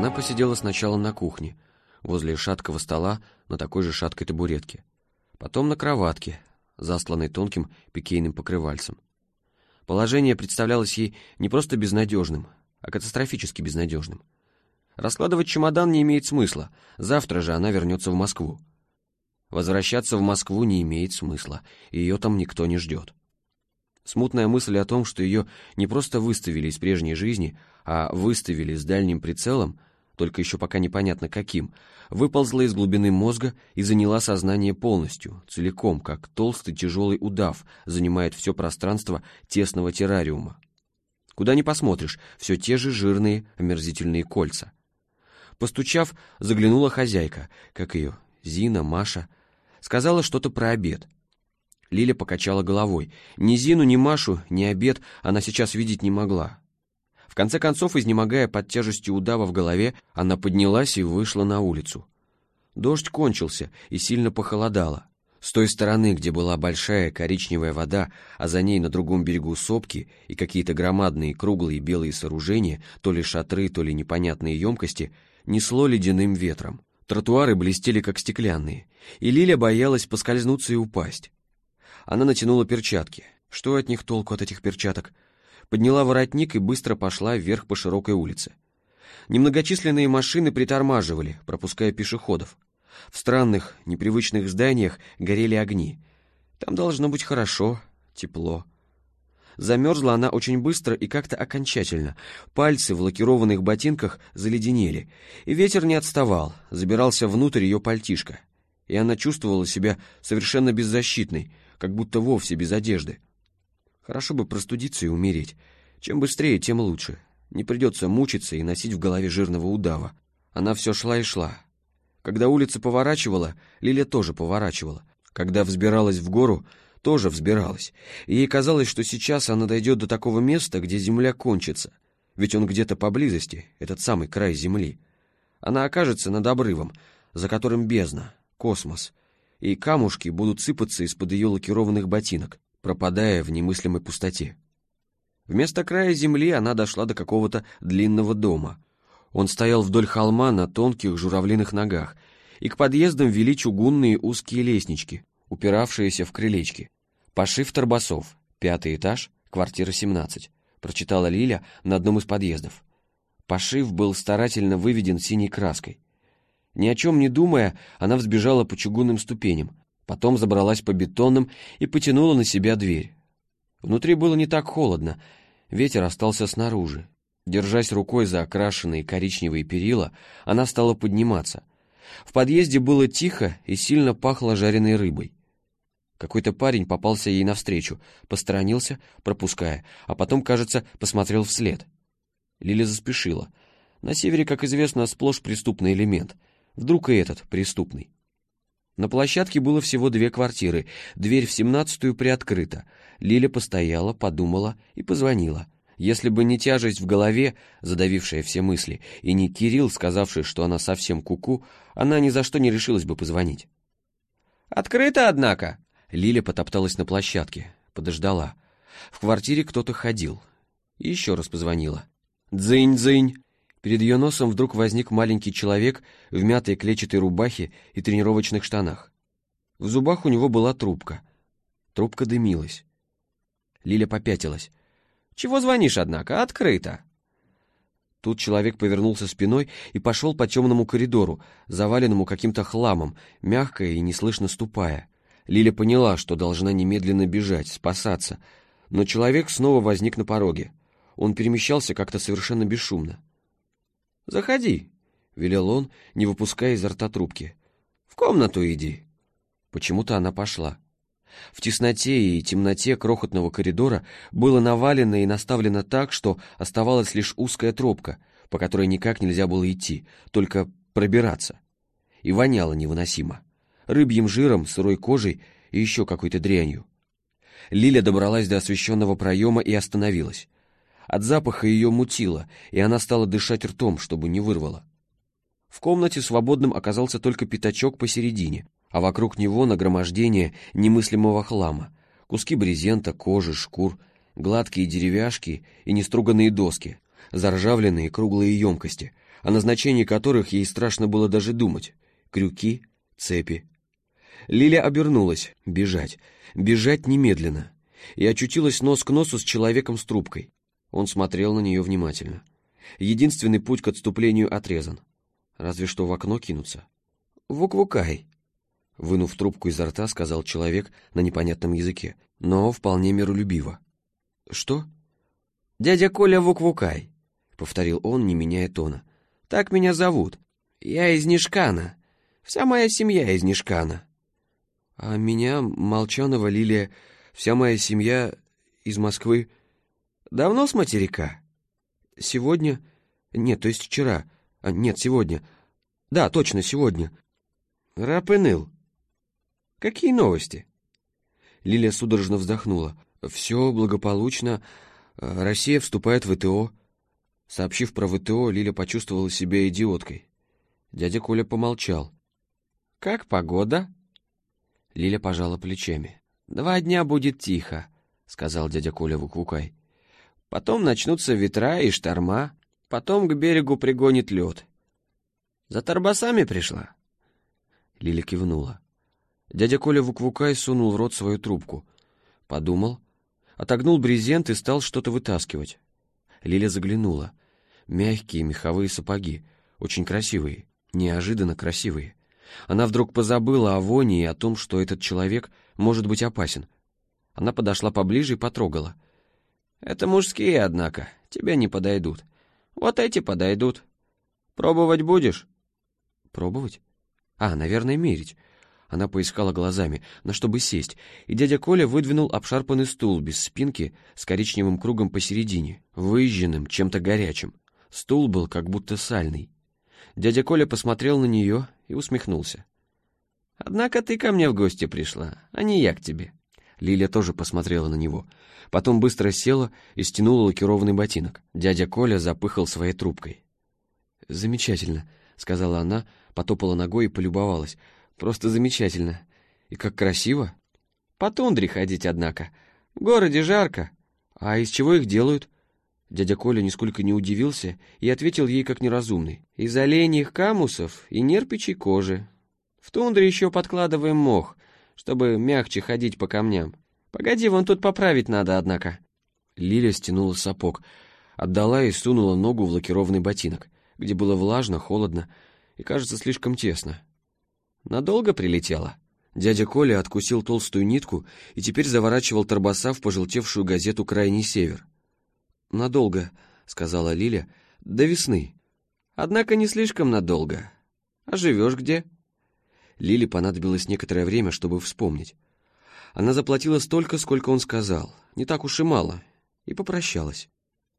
Она посидела сначала на кухне, возле шаткого стола на такой же шаткой табуретке. Потом на кроватке, засланной тонким пикейным покрывальцем. Положение представлялось ей не просто безнадежным, а катастрофически безнадежным. Раскладывать чемодан не имеет смысла, завтра же она вернется в Москву. Возвращаться в Москву не имеет смысла, ее там никто не ждет. Смутная мысль о том, что ее не просто выставили из прежней жизни, а выставили с дальним прицелом, только еще пока непонятно каким, выползла из глубины мозга и заняла сознание полностью, целиком, как толстый тяжелый удав занимает все пространство тесного террариума. Куда ни посмотришь, все те же жирные омерзительные кольца. Постучав, заглянула хозяйка, как ее, Зина, Маша, сказала что-то про обед — Лиля покачала головой. Ни Зину, ни Машу, ни обед она сейчас видеть не могла. В конце концов, изнемогая под тяжестью удава в голове, она поднялась и вышла на улицу. Дождь кончился и сильно похолодало. С той стороны, где была большая коричневая вода, а за ней на другом берегу сопки и какие-то громадные круглые белые сооружения, то ли шатры, то ли непонятные емкости, несло ледяным ветром. Тротуары блестели как стеклянные, и Лиля боялась поскользнуться и упасть. Она натянула перчатки. Что от них толку от этих перчаток? Подняла воротник и быстро пошла вверх по широкой улице. Немногочисленные машины притормаживали, пропуская пешеходов. В странных, непривычных зданиях горели огни. Там должно быть хорошо, тепло. Замерзла она очень быстро и как-то окончательно. Пальцы в лакированных ботинках заледенели, и ветер не отставал, забирался внутрь ее пальтишка. И она чувствовала себя совершенно беззащитной, как будто вовсе без одежды. Хорошо бы простудиться и умереть. Чем быстрее, тем лучше. Не придется мучиться и носить в голове жирного удава. Она все шла и шла. Когда улица поворачивала, Лиля тоже поворачивала. Когда взбиралась в гору, тоже взбиралась. И ей казалось, что сейчас она дойдет до такого места, где земля кончится. Ведь он где-то поблизости, этот самый край земли. Она окажется над обрывом, за которым бездна, космос, и камушки будут сыпаться из-под ее лакированных ботинок, пропадая в немыслимой пустоте. Вместо края земли она дошла до какого-то длинного дома. Он стоял вдоль холма на тонких журавлиных ногах, и к подъездам вели чугунные узкие лестнички, упиравшиеся в крылечки. Пошив Торбасов, пятый этаж, квартира 17, прочитала Лиля на одном из подъездов. Пошив был старательно выведен синей краской. Ни о чем не думая, она взбежала по чугунным ступеням, потом забралась по бетонным и потянула на себя дверь. Внутри было не так холодно, ветер остался снаружи. Держась рукой за окрашенные коричневые перила, она стала подниматься. В подъезде было тихо и сильно пахло жареной рыбой. Какой-то парень попался ей навстречу, посторонился, пропуская, а потом, кажется, посмотрел вслед. Лиля заспешила. На севере, как известно, сплошь преступный элемент — Вдруг и этот преступный. На площадке было всего две квартиры, дверь в семнадцатую приоткрыта. Лиля постояла, подумала и позвонила. Если бы не тяжесть в голове, задавившая все мысли, и не Кирилл, сказавший, что она совсем куку, -ку, она ни за что не решилась бы позвонить. «Открыто, однако!» Лиля потопталась на площадке, подождала. В квартире кто-то ходил. И еще раз позвонила. «Дзынь-дзынь!» Перед ее носом вдруг возник маленький человек в мятой клетчатой рубахе и тренировочных штанах. В зубах у него была трубка. Трубка дымилась. Лиля попятилась. «Чего звонишь, однако? Открыто!» Тут человек повернулся спиной и пошел по темному коридору, заваленному каким-то хламом, мягко и неслышно ступая. Лиля поняла, что должна немедленно бежать, спасаться, но человек снова возник на пороге. Он перемещался как-то совершенно бесшумно. «Заходи», — велел он, не выпуская изо рта трубки. «В комнату иди». Почему-то она пошла. В тесноте и темноте крохотного коридора было навалено и наставлено так, что оставалась лишь узкая тропка, по которой никак нельзя было идти, только пробираться. И воняло невыносимо. Рыбьим жиром, сырой кожей и еще какой-то дрянью. Лиля добралась до освещенного проема и остановилась. От запаха ее мутило, и она стала дышать ртом, чтобы не вырвало. В комнате свободным оказался только пятачок посередине, а вокруг него нагромождение немыслимого хлама. Куски брезента, кожи, шкур, гладкие деревяшки и неструганные доски, заржавленные круглые емкости, о назначении которых ей страшно было даже думать. Крюки, цепи. Лиля обернулась. Бежать. Бежать немедленно. И очутилась нос к носу с человеком с трубкой. Он смотрел на нее внимательно. Единственный путь к отступлению отрезан. Разве что в окно кинуться. «Вук-вукай!» Вынув трубку изо рта, сказал человек на непонятном языке, но вполне миролюбиво. «Что?» «Дядя Коля Вук-вукай», — повторил он, не меняя тона. «Так меня зовут. Я из Нишкана. Вся моя семья из Нишкана». «А меня, Молчанова Лилия, вся моя семья из Москвы. Давно с материка?» «Сегодня? Нет, то есть вчера. А, нет, сегодня. Да, точно, сегодня». «Рапыныл. Какие новости?» Лилия судорожно вздохнула. «Все благополучно. Россия вступает в ВТО». Сообщив про ВТО, Лиля почувствовала себя идиоткой. Дядя Коля помолчал. «Как погода?» Лиля пожала плечами. «Два дня будет тихо», — сказал дядя Коля Вуквукай. «Потом начнутся ветра и шторма, потом к берегу пригонит лед. За торбасами пришла?» Лиля кивнула. Дядя Коля Вуквукай сунул в рот свою трубку. Подумал, отогнул брезент и стал что-то вытаскивать. Лиля заглянула. Мягкие меховые сапоги, очень красивые, неожиданно красивые. Она вдруг позабыла о воне и о том, что этот человек может быть опасен. Она подошла поближе и потрогала. «Это мужские, однако, тебе не подойдут. Вот эти подойдут. Пробовать будешь?» «Пробовать? А, наверное, мерить». Она поискала глазами, на чтобы сесть, и дядя Коля выдвинул обшарпанный стул без спинки с коричневым кругом посередине, выезженным, чем-то горячим. Стул был как будто сальный. Дядя Коля посмотрел на нее и усмехнулся. «Однако ты ко мне в гости пришла, а не я к тебе». Лиля тоже посмотрела на него. Потом быстро села и стянула лакированный ботинок. Дядя Коля запыхал своей трубкой. «Замечательно», — сказала она, потопала ногой и полюбовалась. «Просто замечательно. И как красиво». «По тундре ходить, однако. В городе жарко. А из чего их делают?» Дядя Коля нисколько не удивился и ответил ей как неразумный. «Из оленьих камусов и нерпичей кожи. В тундре еще подкладываем мох, чтобы мягче ходить по камням. Погоди, вон тут поправить надо, однако». Лиля стянула сапог, отдала и сунула ногу в лакированный ботинок, где было влажно, холодно и, кажется, слишком тесно. «Надолго прилетела?» Дядя Коля откусил толстую нитку и теперь заворачивал торбоса в пожелтевшую газету «Крайний север». «Надолго», — сказала Лиля, — «до весны». «Однако не слишком надолго. А живешь где?» Лиле понадобилось некоторое время, чтобы вспомнить. Она заплатила столько, сколько он сказал, не так уж и мало, и попрощалась.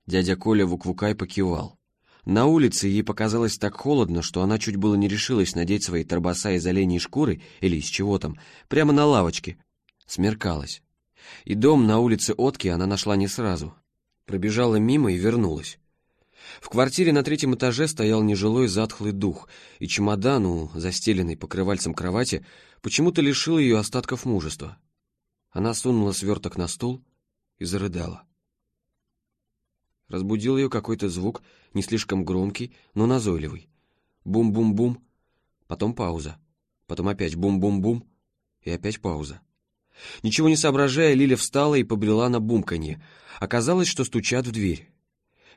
Дядя Коля Вуквукай покивал. На улице ей показалось так холодно, что она чуть было не решилась надеть свои торбоса из оленей шкуры или из чего там, прямо на лавочке. Смеркалось. И дом на улице Отки она нашла не сразу пробежала мимо и вернулась. В квартире на третьем этаже стоял нежилой затхлый дух, и чемодан у застеленной покрывальцем кровати почему-то лишил ее остатков мужества. Она сунула сверток на стул и зарыдала. Разбудил ее какой-то звук, не слишком громкий, но назойливый. Бум-бум-бум, потом пауза, потом опять бум-бум-бум и опять пауза. Ничего не соображая, Лиля встала и побрела на бумканье. Оказалось, что стучат в дверь.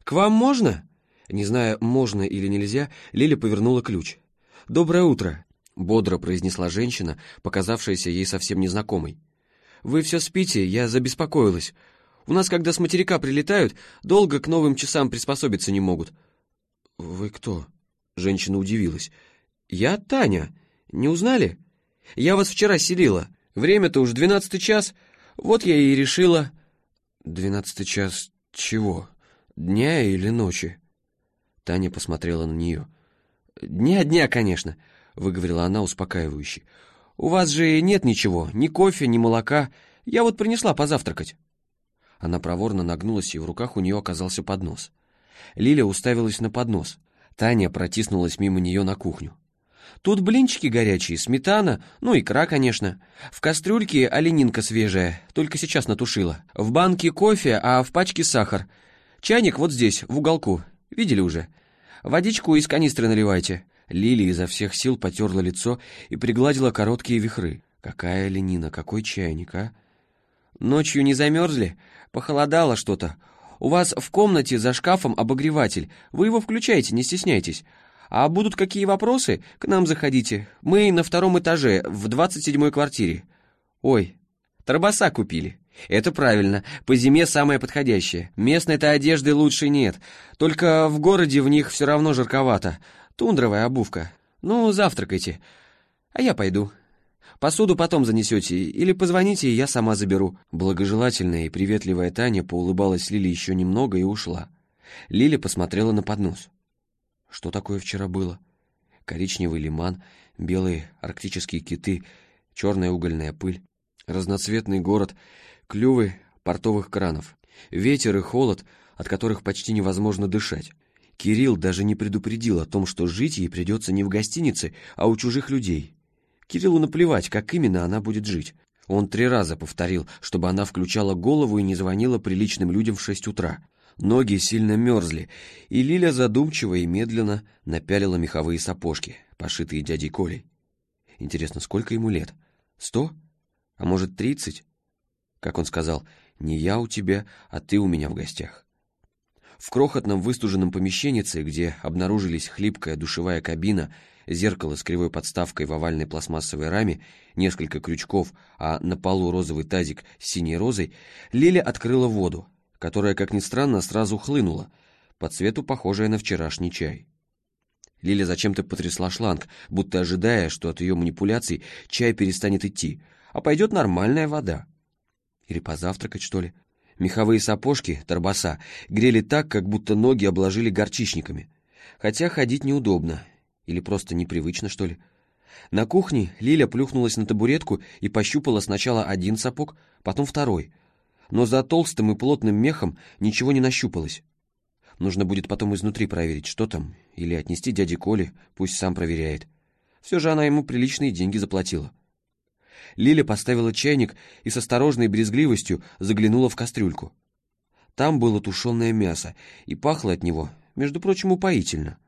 «К вам можно?» Не зная, можно или нельзя, Лиля повернула ключ. «Доброе утро», — бодро произнесла женщина, показавшаяся ей совсем незнакомой. «Вы все спите, я забеспокоилась. У нас, когда с материка прилетают, долго к новым часам приспособиться не могут». «Вы кто?» — женщина удивилась. «Я Таня. Не узнали? Я вас вчера селила. Время-то уж двенадцатый час, вот я и решила...» «Двенадцатый час чего? Дня или ночи?» Таня посмотрела на нее. «Дня-дня, конечно», — выговорила она успокаивающе. «У вас же нет ничего, ни кофе, ни молока. Я вот принесла позавтракать». Она проворно нагнулась, и в руках у нее оказался поднос. Лиля уставилась на поднос. Таня протиснулась мимо нее на кухню. Тут блинчики горячие, сметана, ну, икра, конечно. В кастрюльке оленинка свежая, только сейчас натушила. В банке кофе, а в пачке сахар. Чайник вот здесь, в уголку. Видели уже? Водичку из канистры наливайте». Лили изо всех сил потерла лицо и пригладила короткие вихры. «Какая ленина, какой чайник, а?» «Ночью не замерзли? Похолодало что-то. У вас в комнате за шкафом обогреватель. Вы его включаете, не стесняйтесь. А будут какие вопросы, к нам заходите. Мы на втором этаже, в двадцать седьмой квартире. Ой, торбаса купили. Это правильно, по зиме самое подходящее. Местной-то одежды лучше нет. Только в городе в них все равно жарковато. Тундровая обувка. Ну, завтракайте. А я пойду. Посуду потом занесете или позвоните, и я сама заберу». Благожелательная и приветливая Таня поулыбалась Лиле еще немного и ушла. Лиля посмотрела на поднос. Что такое вчера было? Коричневый лиман, белые арктические киты, черная угольная пыль, разноцветный город, клювы портовых кранов, ветер и холод, от которых почти невозможно дышать. Кирилл даже не предупредил о том, что жить ей придется не в гостинице, а у чужих людей. Кириллу наплевать, как именно она будет жить. Он три раза повторил, чтобы она включала голову и не звонила приличным людям в шесть утра. Ноги сильно мерзли, и Лиля задумчиво и медленно напялила меховые сапожки, пошитые дядей Колей. Интересно, сколько ему лет? Сто? А может, тридцать? Как он сказал, не я у тебя, а ты у меня в гостях. В крохотном выстуженном помещеннице, где обнаружились хлипкая душевая кабина, зеркало с кривой подставкой в овальной пластмассовой раме, несколько крючков, а на полу розовый тазик с синей розой, Лиля открыла воду, которая, как ни странно, сразу хлынула, по цвету похожая на вчерашний чай. Лиля зачем-то потрясла шланг, будто ожидая, что от ее манипуляций чай перестанет идти, а пойдет нормальная вода. Или позавтракать, что ли? Меховые сапожки, торбоса, грели так, как будто ноги обложили горчичниками. Хотя ходить неудобно. Или просто непривычно, что ли. На кухне Лиля плюхнулась на табуретку и пощупала сначала один сапог, потом второй — но за толстым и плотным мехом ничего не нащупалось. Нужно будет потом изнутри проверить, что там, или отнести дяде Коле, пусть сам проверяет. Все же она ему приличные деньги заплатила. Лиля поставила чайник и с осторожной брезгливостью заглянула в кастрюльку. Там было тушеное мясо, и пахло от него, между прочим, упоительно.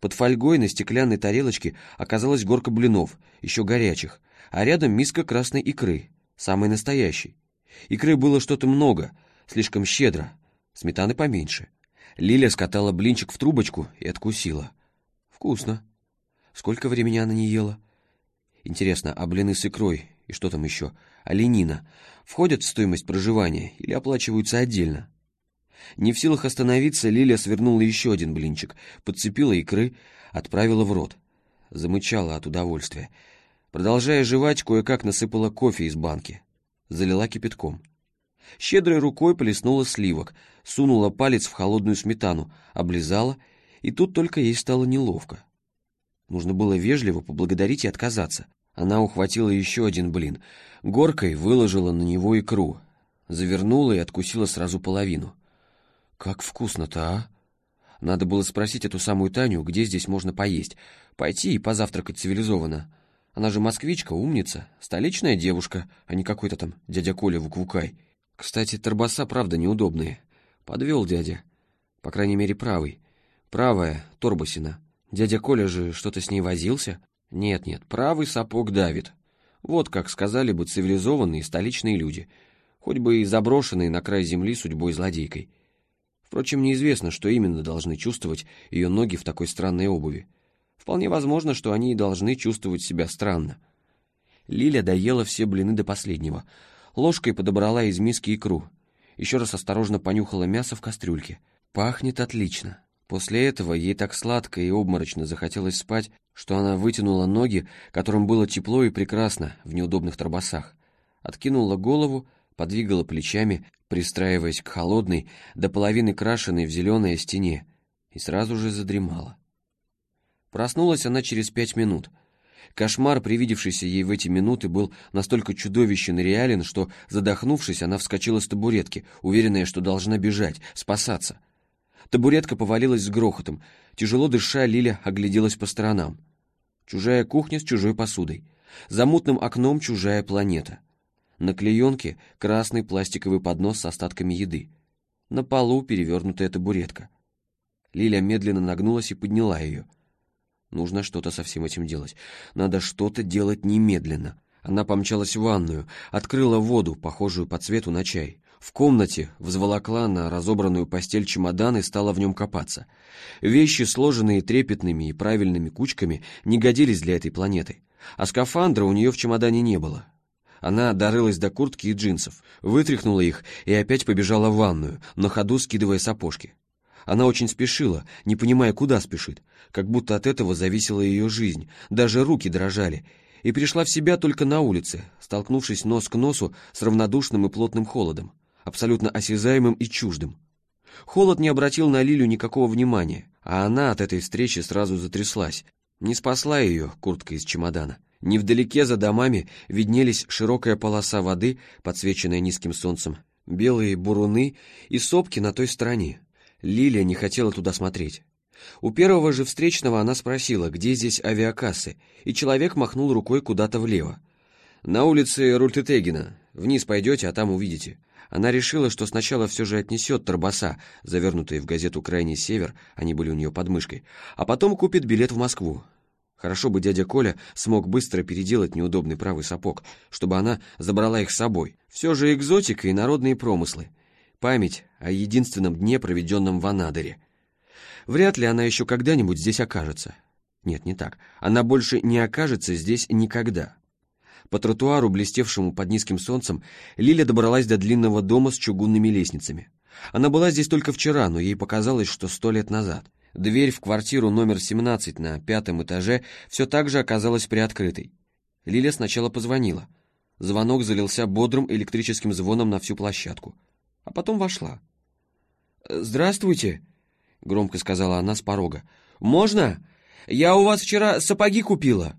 Под фольгой на стеклянной тарелочке оказалась горка блинов, еще горячих, а рядом миска красной икры, самой настоящей. Икры было что-то много, слишком щедро, сметаны поменьше. Лиля скатала блинчик в трубочку и откусила. Вкусно. Сколько времени она не ела? Интересно, а блины с икрой и что там еще? Оленина входят в стоимость проживания или оплачиваются отдельно? Не в силах остановиться, Лиля свернула еще один блинчик, подцепила икры, отправила в рот. Замычала от удовольствия. Продолжая жевать, кое-как насыпала кофе из банки залила кипятком. Щедрой рукой полиснула сливок, сунула палец в холодную сметану, облизала, и тут только ей стало неловко. Нужно было вежливо поблагодарить и отказаться. Она ухватила еще один блин, горкой выложила на него икру, завернула и откусила сразу половину. «Как вкусно-то, а!» Надо было спросить эту самую Таню, где здесь можно поесть, пойти и позавтракать цивилизованно. Она же москвичка, умница, столичная девушка, а не какой-то там дядя Коля Вуквукай. Кстати, торбоса правда неудобные. Подвел дядя. По крайней мере, правый. Правая, торбосина. Дядя Коля же что-то с ней возился? Нет-нет, правый сапог давит. Вот как сказали бы цивилизованные столичные люди. Хоть бы и заброшенные на край земли судьбой злодейкой. Впрочем, неизвестно, что именно должны чувствовать ее ноги в такой странной обуви. Вполне возможно, что они и должны чувствовать себя странно. Лиля доела все блины до последнего. Ложкой подобрала из миски икру. Еще раз осторожно понюхала мясо в кастрюльке. Пахнет отлично. После этого ей так сладко и обморочно захотелось спать, что она вытянула ноги, которым было тепло и прекрасно в неудобных торбосах. Откинула голову, подвигала плечами, пристраиваясь к холодной, до половины крашенной в зеленое стене, и сразу же задремала. Проснулась она через пять минут. Кошмар, привидевшийся ей в эти минуты, был настолько чудовищен и реален, что, задохнувшись, она вскочила с табуретки, уверенная, что должна бежать, спасаться. Табуретка повалилась с грохотом. Тяжело дыша, Лиля огляделась по сторонам. Чужая кухня с чужой посудой. За мутным окном чужая планета. На клеенке красный пластиковый поднос с остатками еды. На полу перевернутая табуретка. Лиля медленно нагнулась и подняла ее. Нужно что-то со всем этим делать. Надо что-то делать немедленно. Она помчалась в ванную, открыла воду, похожую по цвету на чай. В комнате взволокла на разобранную постель чемодан и стала в нем копаться. Вещи, сложенные трепетными и правильными кучками, не годились для этой планеты. А скафандра у нее в чемодане не было. Она дорылась до куртки и джинсов, вытряхнула их и опять побежала в ванную, на ходу скидывая сапожки. Она очень спешила, не понимая, куда спешит, как будто от этого зависела ее жизнь, даже руки дрожали, и пришла в себя только на улице, столкнувшись нос к носу с равнодушным и плотным холодом абсолютно осязаемым и чуждым. Холод не обратил на Лилю никакого внимания, а она от этой встречи сразу затряслась. Не спасла ее куртка из чемодана. Невдалеке за домами виднелись широкая полоса воды, подсвеченная низким солнцем, белые буруны и сопки на той стороне. Лилия не хотела туда смотреть. У первого же встречного она спросила, где здесь авиакассы, и человек махнул рукой куда-то влево. «На улице Рультетегина. Вниз пойдете, а там увидите». Она решила, что сначала все же отнесет торбоса, завернутые в газету «Крайний север», они были у нее под мышкой, а потом купит билет в Москву. Хорошо бы дядя Коля смог быстро переделать неудобный правый сапог, чтобы она забрала их с собой. Все же экзотика и народные промыслы. Память о единственном дне, проведенном в Анадыре. Вряд ли она еще когда-нибудь здесь окажется. Нет, не так. Она больше не окажется здесь никогда. По тротуару, блестевшему под низким солнцем, Лиля добралась до длинного дома с чугунными лестницами. Она была здесь только вчера, но ей показалось, что сто лет назад. Дверь в квартиру номер 17 на пятом этаже все так же оказалась приоткрытой. Лиля сначала позвонила. Звонок залился бодрым электрическим звоном на всю площадку. А потом вошла. «Здравствуйте», — громко сказала она с порога. «Можно? Я у вас вчера сапоги купила».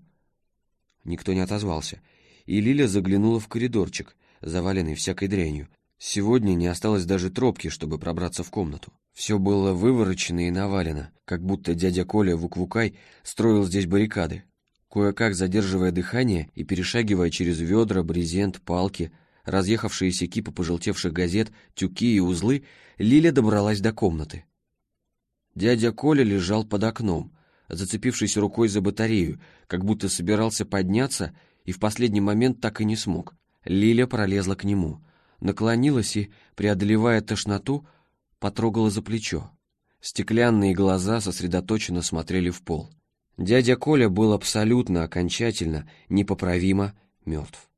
Никто не отозвался и Лиля заглянула в коридорчик, заваленный всякой дрянью. Сегодня не осталось даже тропки, чтобы пробраться в комнату. Все было выворочено и навалено, как будто дядя Коля Вуквукай строил здесь баррикады. Кое-как задерживая дыхание и перешагивая через ведра, брезент, палки, разъехавшиеся кипы пожелтевших газет, тюки и узлы, Лиля добралась до комнаты. Дядя Коля лежал под окном, зацепившись рукой за батарею, как будто собирался подняться и в последний момент так и не смог. Лиля пролезла к нему, наклонилась и, преодолевая тошноту, потрогала за плечо. Стеклянные глаза сосредоточенно смотрели в пол. Дядя Коля был абсолютно, окончательно, непоправимо мертв.